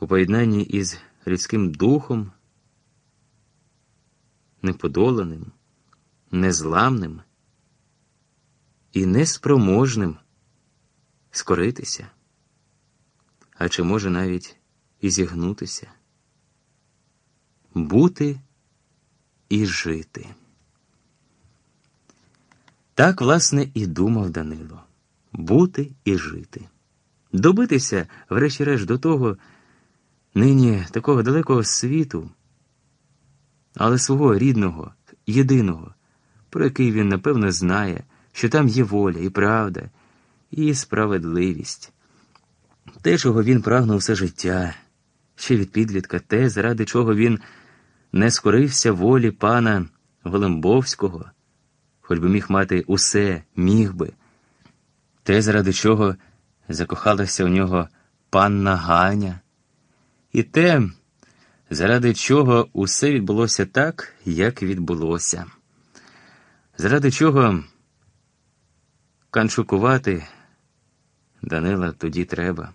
у поєднанні із людським духом, неподоланим, незламним і неспроможним скоритися, а чи може навіть і зігнутися, бути і жити. Так, власне, і думав Данило бути і жити, добитися, врешті-решт, до того нині такого далекого світу, але свого рідного, єдиного, про який він, напевно, знає, що там є воля і правда, і справедливість. Те, чого він прагнув все життя, ще від підлітка, те, заради чого він не скорився волі пана Голембовського, хоч би міг мати усе, міг би, те, заради чого закохалася у нього панна Ганя, і те, заради чого усе відбулося так, як відбулося, заради чого канчукувати Данила тоді треба.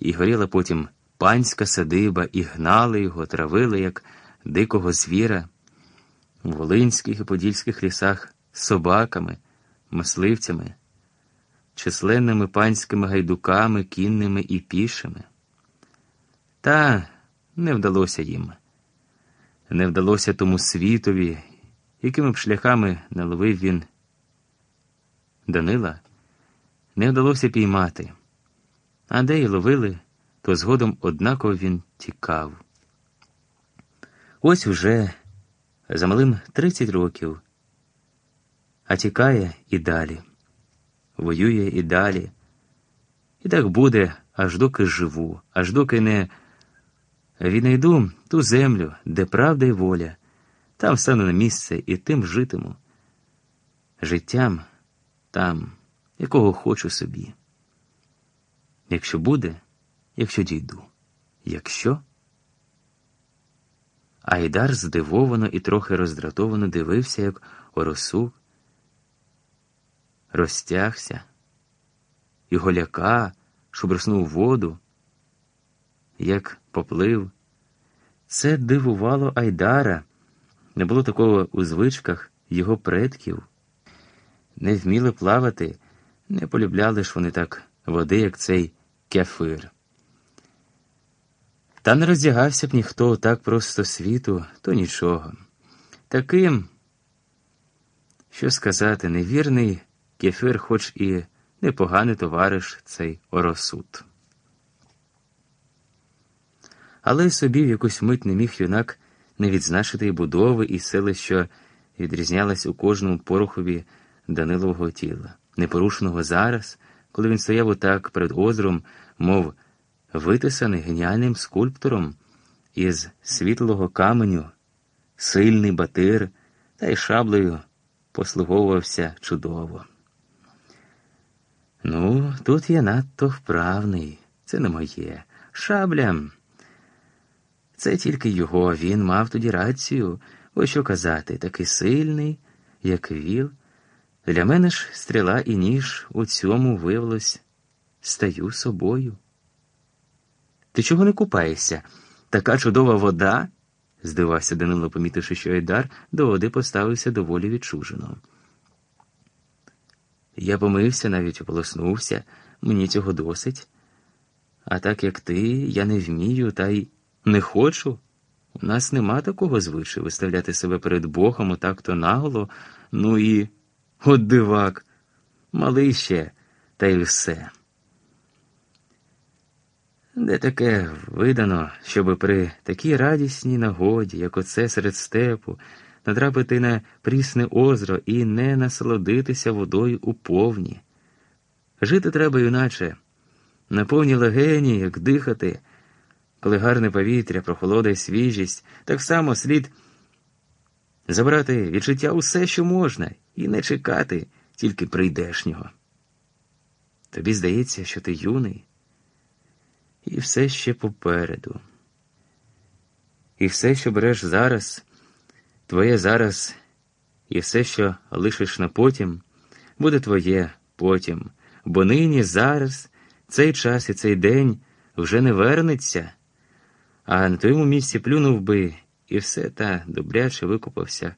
І горіла потім панська садиба, і гнали його, травили, як дикого звіра, у волинських і подільських лісах собаками, мисливцями, численними панськими гайдуками, кінними і пішими. Та не вдалося їм. Не вдалося тому світові, якими б шляхами не ловив він Данила, не вдалося піймати, а де й ловили, то згодом однаково він тікав. Ось уже за малим 30 років, а тікає і далі, воює і далі. І так буде, аж доки живу, аж доки не віднайду ту землю, де правда і воля, там стану на місце і тим житиму. Життям там, якого хочу собі. Якщо буде, якщо дійду, якщо. Айдар здивовано і трохи роздратовано дивився, як оросу розтягся, і голяка, шубруснув воду, як поплив. Це дивувало Айдара, не було такого у звичках його предків. Не вміли плавати, не полюбляли ж вони так води, як цей кефир. Та не роздягався б ніхто так просто світу, то нічого. Таким, що сказати, невірний кефир, хоч і непоганий товариш цей оросут. Але собі в якусь мить не міг юнак не відзначити й будови, і сили, що відрізнялась у кожному порохові Данилового тіла, непорушеного зараз, коли він стояв отак перед озером, мов витисаний геніальним скульптором із світлого каменю, сильний батир, та й шаблею послуговувався чудово. Ну, тут я надто вправний, це не моє. Шабля. Це тільки його, він мав тоді рацію, ось що казати, такий сильний, як віл. Для мене ж стріла і ніж у цьому виявилось стаю собою. Ти чого не купаєшся? Така чудова вода? здивався Данило, помітивши, що Айдар до води поставився доволі відчужено. Я помився, навіть ополоснувся, мені цього досить. А так як ти, я не вмію, та й не хочу. У нас нема такого звичаю виставляти себе перед Богом отак то наголо, ну і от дивак, малий ще, та й все. Де таке видано, щоби при такій радісній нагоді, як оце серед степу, натрапити на прісне озеро і не насолодитися водою у повні. Жити треба, юначе, на повні легені, як дихати, коли гарне повітря, прохолода й свіжість, так само слід забрати від життя усе, що можна, і не чекати тільки прийдешнього. Тобі здається, що ти юний і все ще попереду. І все, що береш зараз, твоє зараз, і все, що лишиш на потім, буде твоє потім, бо нині, зараз, цей час і цей день вже не вернеться, а на твоєму місці плюнув би і все та добряче викупався